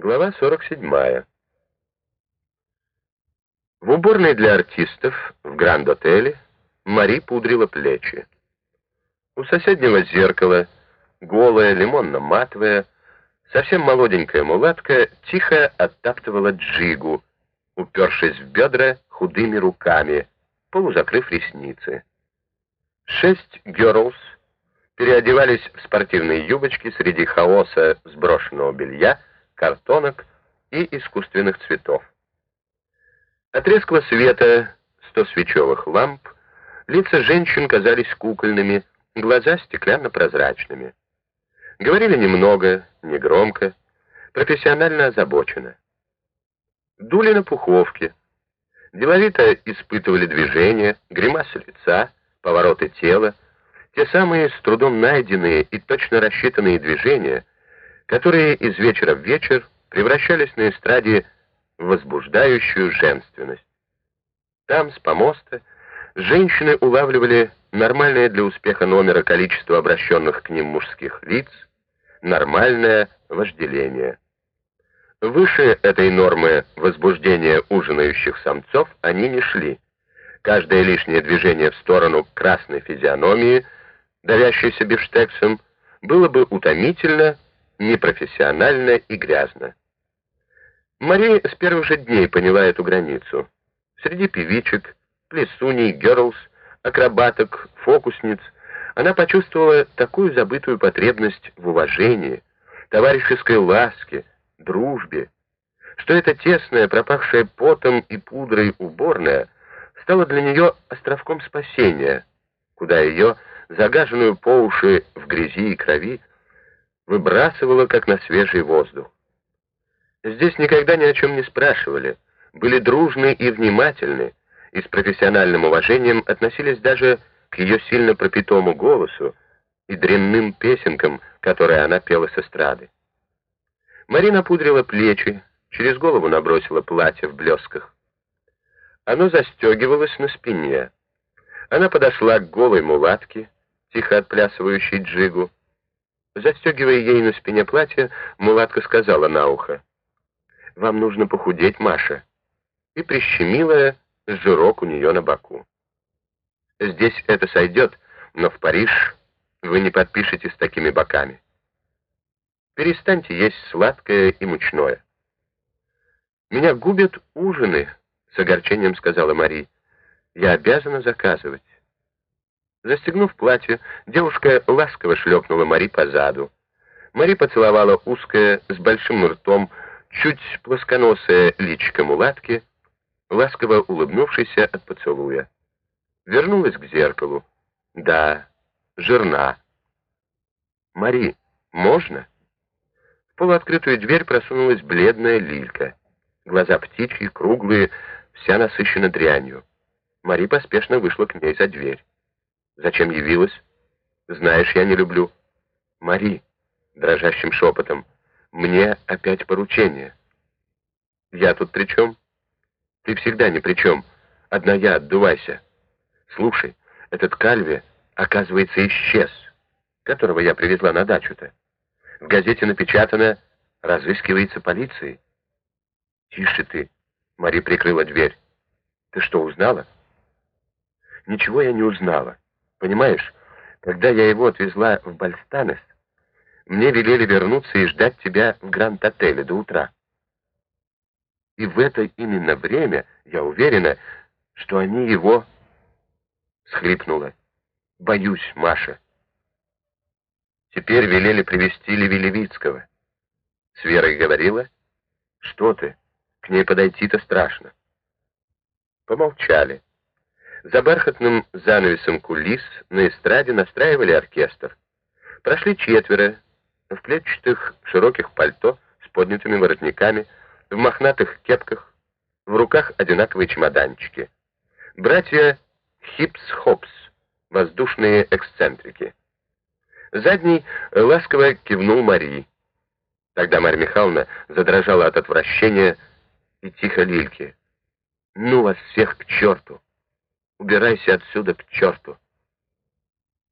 Глава 47. В уборной для артистов в Гранд-отеле Мари пудрила плечи. У соседнего зеркала, голая, лимонно-матовая, совсем молоденькая мулатка тихо оттаптывала джигу, упершись в бедра худыми руками, полузакрыв ресницы. Шесть герлс переодевались в спортивные юбочки среди хаоса сброшенного белья, картонок и искусственных цветов. От резкого света сто свечевых ламп лица женщин казались кукольными, глаза стеклянно-прозрачными. Говорили немного, негромко, профессионально озабоченно. Дули на пуховке, деловито испытывали движения, гримасы лица, повороты тела, те самые с трудом найденные и точно рассчитанные движения, которые из вечера в вечер превращались на эстраде в возбуждающую женственность. Там, с помоста, женщины улавливали нормальное для успеха номера количество обращенных к ним мужских лиц, нормальное вожделение. Выше этой нормы возбуждения ужинающих самцов они не шли. Каждое лишнее движение в сторону красной физиономии, давящейся бифштексом, было бы утомительно непрофессионально и грязно. Мария с первых же дней поняла эту границу. Среди певичек, плесуней, герлс, акробаток, фокусниц она почувствовала такую забытую потребность в уважении, товарищеской ласке, дружбе, что эта тесная, пропахшая потом и пудрой уборная стала для нее островком спасения, куда ее, загаженную по уши в грязи и крови, выбрасывало, как на свежий воздух. Здесь никогда ни о чем не спрашивали, были дружны и внимательны, и с профессиональным уважением относились даже к ее сильно пропитому голосу и дрянным песенкам, которые она пела с эстрады. Марина пудрила плечи, через голову набросила платье в блесках. Оно застегивалось на спине. Она подошла к голой мулатке, тихо отплясывающей джигу, Застегивая ей на спине платье, мулатка сказала на ухо, «Вам нужно похудеть, Маша», и прищемила жирок у нее на боку. «Здесь это сойдет, но в Париж вы не подпишете с такими боками. Перестаньте есть сладкое и мучное». «Меня губят ужины», — с огорчением сказала Мари. «Я обязана заказывать». Застегнув платье, девушка ласково шлепнула Мари по заду. Мари поцеловала узкое, с большим ртом, чуть плосконосое личико мулатки, ласково улыбнувшейся от поцелуя. Вернулась к зеркалу. Да, жирна. «Мари, можно?» В полуоткрытую дверь просунулась бледная лилька. Глаза птичьи, круглые, вся насыщена дрянью. Мари поспешно вышла к ней за дверь. Зачем явилась? Знаешь, я не люблю. Мари, дрожащим шепотом, мне опять поручение. Я тут при чем? Ты всегда ни при чем. Одна я, отдувайся. Слушай, этот Кальви, оказывается, исчез, которого я привезла на дачу-то. В газете напечатано «Разыскивается полицией». Тише ты. Мари прикрыла дверь. Ты что, узнала? Ничего я не узнала. Понимаешь, когда я его отвезла в Бальстанес, мне велели вернуться и ждать тебя в Гранд-отеле до утра. И в это именно время, я уверена, что они его... Схлипнула. Боюсь, Маша. Теперь велели привести Левелевицкого. С Верой говорила? Что ты? К ней подойти-то страшно. Помолчали. За бархатным занавесом кулис на эстраде настраивали оркестр. Прошли четверо, в клетчатых широких пальто с поднятыми воротниками, в мохнатых кепках, в руках одинаковые чемоданчики. Братья Хипс-Хопс, воздушные эксцентрики. Задний ласково кивнул Марии. Тогда Марья Михайловна задрожала от отвращения и тихо Лильке. «Ну вас всех к черту!» Убирайся отсюда к черту.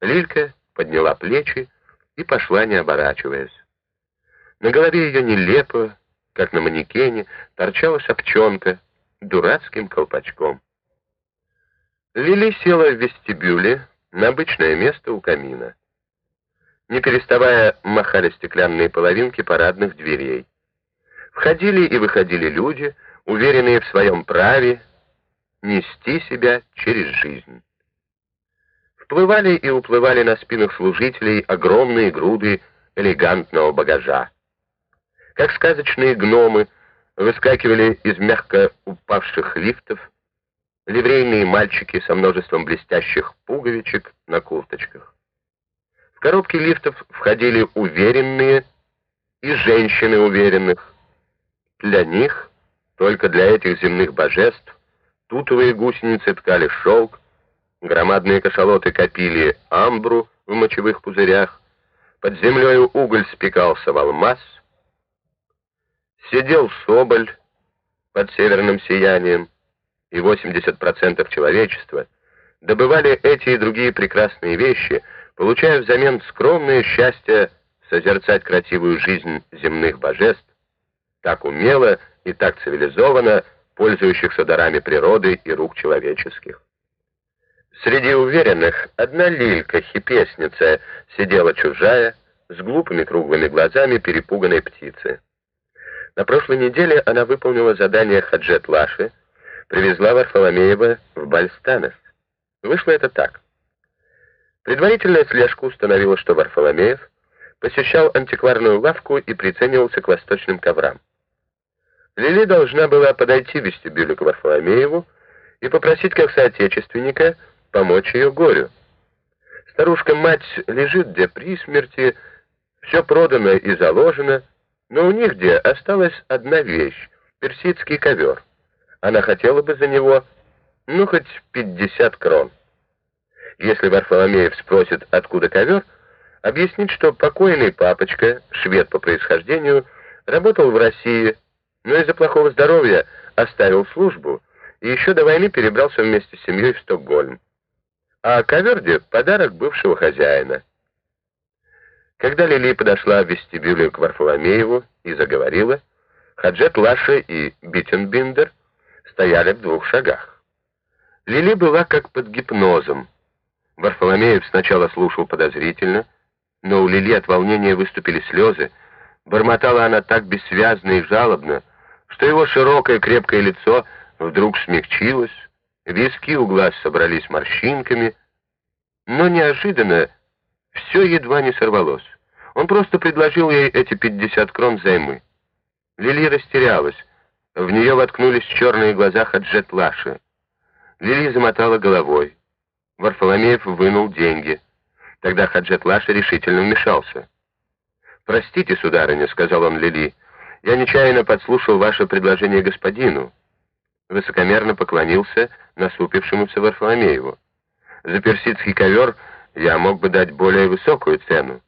Лилька подняла плечи и пошла, не оборачиваясь. На голове ее нелепо, как на манекене, торчала шапчонка дурацким колпачком. Лили села в вестибюле на обычное место у камина. Не переставая, махали стеклянные половинки парадных дверей. Входили и выходили люди, уверенные в своем праве нести себя через жизнь. Вплывали и уплывали на спинах служителей огромные груды элегантного багажа. Как сказочные гномы выскакивали из мягко упавших лифтов ливрейные мальчики со множеством блестящих пуговичек на курточках. В коробки лифтов входили уверенные и женщины уверенных. Для них, только для этих земных божеств, тутовые гусеницы ткали шелк, громадные кашалоты копили амбру в мочевых пузырях, под землей уголь спекался в алмаз, сидел соболь под северным сиянием, и 80% человечества добывали эти и другие прекрасные вещи, получая взамен скромное счастье созерцать красивую жизнь земных божеств, так умело и так цивилизованно пользующихся дарами природы и рук человеческих. Среди уверенных одна лилька, хипесница, сидела чужая, с глупыми круглыми глазами перепуганной птицы. На прошлой неделе она выполнила задание Хаджет Лаши, привезла Варфоломеева в Бальстанес. Вышло это так. Предварительная слежка установила, что Варфоломеев посещал антикварную лавку и приценивался к восточным коврам. Лили должна была подойти в вестибюле к Варфоломееву и попросить как соотечественника помочь ее горю. Старушка-мать лежит где при смерти, все продано и заложено, но у них где осталась одна вещь — персидский ковер. Она хотела бы за него, ну, хоть 50 крон. Если Варфоломеев спросит, откуда ковер, объяснит, что покойный папочка, швед по происхождению, работал в России, но из-за плохого здоровья оставил службу и еще до войны перебрался вместе с семьей в Стокгольм. А коверде — подарок бывшего хозяина. Когда Лили подошла в вестибюле к Варфоломееву и заговорила, Хаджет Лаша и Биттенбиндер стояли в двух шагах. Лили была как под гипнозом. Варфоломеев сначала слушал подозрительно, но у Лили от волнения выступили слезы. Бормотала она так бессвязно и жалобно, что его широкое крепкое лицо вдруг смягчилось, виски у глаз собрались морщинками, но неожиданно все едва не сорвалось. Он просто предложил ей эти 50 крон займы. Лили растерялась. В нее воткнулись черные глаза Хаджет Лаши. Лили замотала головой. Варфоломеев вынул деньги. Тогда Хаджет Лаша решительно вмешался. «Простите, сударыня», — сказал он Лили, — «я нечаянно подслушал ваше предложение господину». Высокомерно поклонился насупившемуся Варфоломееву. «За персидский ковер я мог бы дать более высокую цену».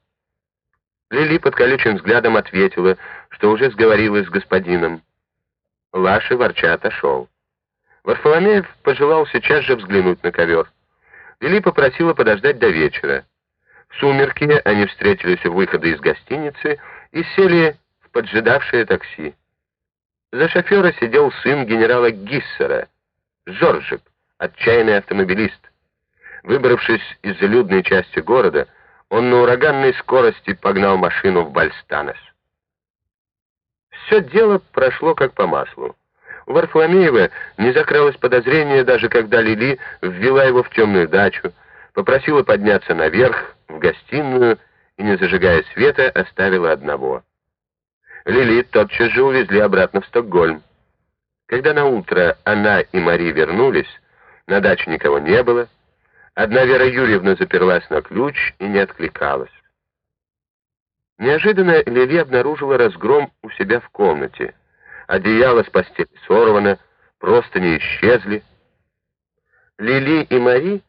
Лили под колючим взглядом ответила, что уже сговорилась с господином. Лаши ворча отошел. Варфоломеев пожелал сейчас же взглянуть на ковер. Лили попросила подождать до вечера. В сумерки они встретились у выхода из гостиницы и сели поджидавшее такси. За шофера сидел сын генерала Гиссера, Жоржик, отчаянный автомобилист. Выбравшись из людной части города, он на ураганной скорости погнал машину в Бальстанес. Все дело прошло как по маслу. У Варфоломеева не закралось подозрение, даже когда Лили ввела его в темную дачу, попросила подняться наверх, в гостиную, и, не зажигая света, оставила одного. Лили тотчас же увезли обратно в Стокгольм. Когда на утро она и Мари вернулись, на даче никого не было, одна Вера Юрьевна заперлась на ключ и не откликалась. Неожиданно Лили обнаружила разгром у себя в комнате. Одеяло с постели сорвано, просто не исчезли. Лили и Мари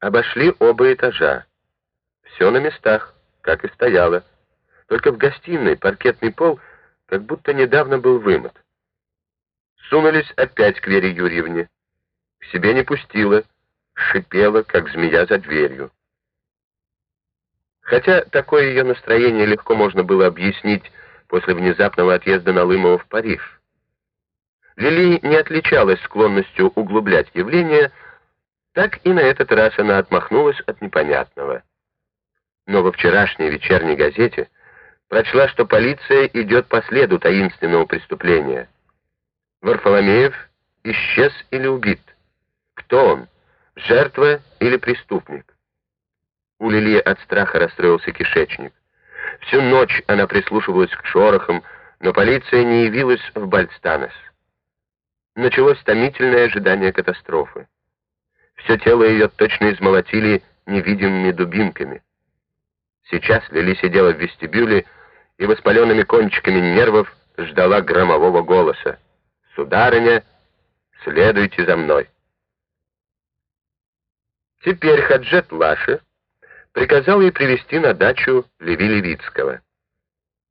обошли оба этажа. Все на местах, как и стояло. Только в гостиной паркетный пол как будто недавно был вымыт. Сунулись опять к Вере Юрьевне. К себе не пустила, шипела, как змея за дверью. Хотя такое ее настроение легко можно было объяснить после внезапного отъезда Налымова в Париж. Лили не отличалась склонностью углублять явления, так и на этот раз она отмахнулась от непонятного. Но во вчерашней вечерней газете прочла, что полиция идет по следу таинственного преступления. Варфоломеев исчез или убит. Кто он? Жертва или преступник? У Лили от страха расстроился кишечник. Всю ночь она прислушивалась к шорохам, но полиция не явилась в Бальстанес. Началось томительное ожидание катастрофы. Все тело ее точно измолотили невидимыми дубинками. Сейчас Лили сидела в вестибюле и воспаленными кончиками нервов ждала громового голоса. «Сударыня, следуйте за мной». Теперь Хаджет Лаши приказал ей привести на дачу Леви Левицкого.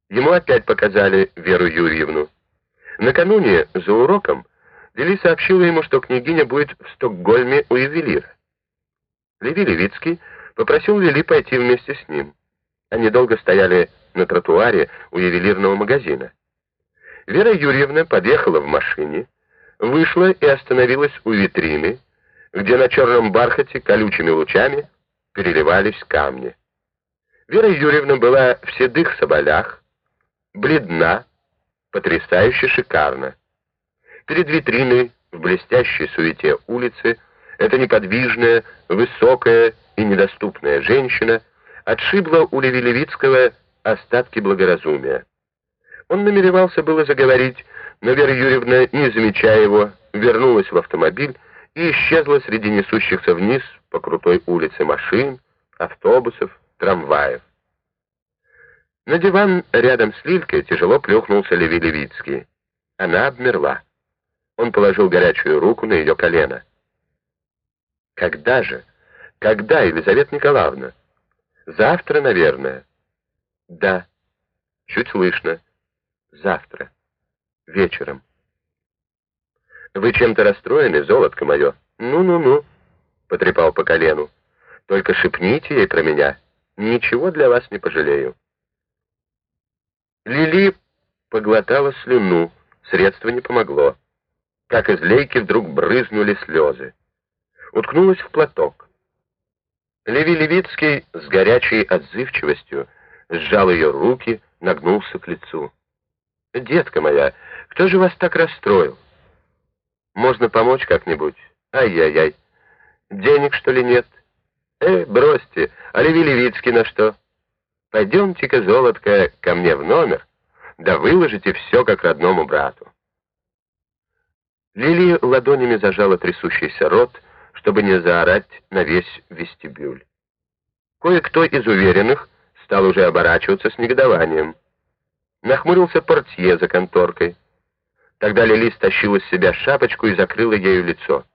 Ему опять показали Веру Юрьевну. Накануне, за уроком, Лили сообщила ему, что княгиня будет в Стокгольме у ювелира. Леви Левицкий попросил Лили пойти вместе с ним. Они долго стояли на тротуаре у ювелирного магазина. Вера Юрьевна подъехала в машине, вышла и остановилась у витрины, где на черном бархате колючими лучами переливались камни. Вера Юрьевна была в седых соболях, бледна, потрясающе шикарна. Перед витриной в блестящей суете улицы эта неподвижная, высокая и недоступная женщина отшибла у Левилевицкого остатки благоразумия. Он намеревался было заговорить, но Вера Юрьевна, не замечая его, вернулась в автомобиль и исчезла среди несущихся вниз по крутой улице машин, автобусов, трамваев. На диван рядом с Лилькой тяжело плюхнулся Леви. Она обмерла. Он положил горячую руку на ее колено. «Когда же? Когда, Елизавета Николаевна?» «Завтра, наверное». «Да». «Чуть слышно. Завтра. Вечером». «Вы чем-то расстроены, золотко мое?» «Ну-ну-ну», — потрепал по колену. «Только шепните ей про меня. Ничего для вас не пожалею». Лили поглотала слюну, средство не помогло. Как из лейки вдруг брызнули слезы. Уткнулась в платок. Леви Левицкий с горячей отзывчивостью сжал ее руки, нагнулся к лицу. «Детка моя, кто же вас так расстроил?» Можно помочь как-нибудь? Ай-яй-яй. Денег, что ли, нет? Э, бросьте, а Леви Левицкий на что? Пойдемте-ка, золотко, ко мне в номер, да выложите все как родному брату. Лили ладонями зажала трясущийся рот, чтобы не заорать на весь вестибюль. Кое-кто из уверенных стал уже оборачиваться с негодованием. Нахмурился портье за конторкой. Тогда Лили стащила с себя шапочку и закрыла ею лицо.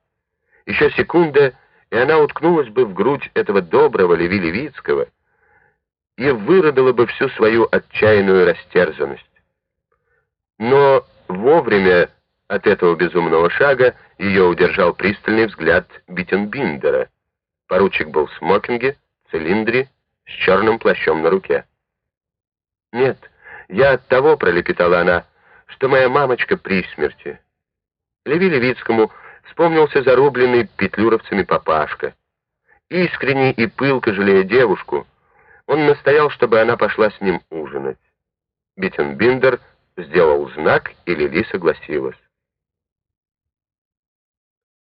Еще секунда, и она уткнулась бы в грудь этого доброго Леви Левицкого и вырыдала бы всю свою отчаянную растерзанность. Но вовремя от этого безумного шага ее удержал пристальный взгляд Биттенбиндера. Поручик был в смокинге, цилиндре, с черным плащом на руке. «Нет, я от того», — пролепетала она, что моя мамочка при смерти. Леви Левицкому вспомнился зарубленный петлюровцами папашка. Искренне и пылко жалея девушку, он настоял, чтобы она пошла с ним ужинать. Биттенбиндер сделал знак, и Лили согласилась.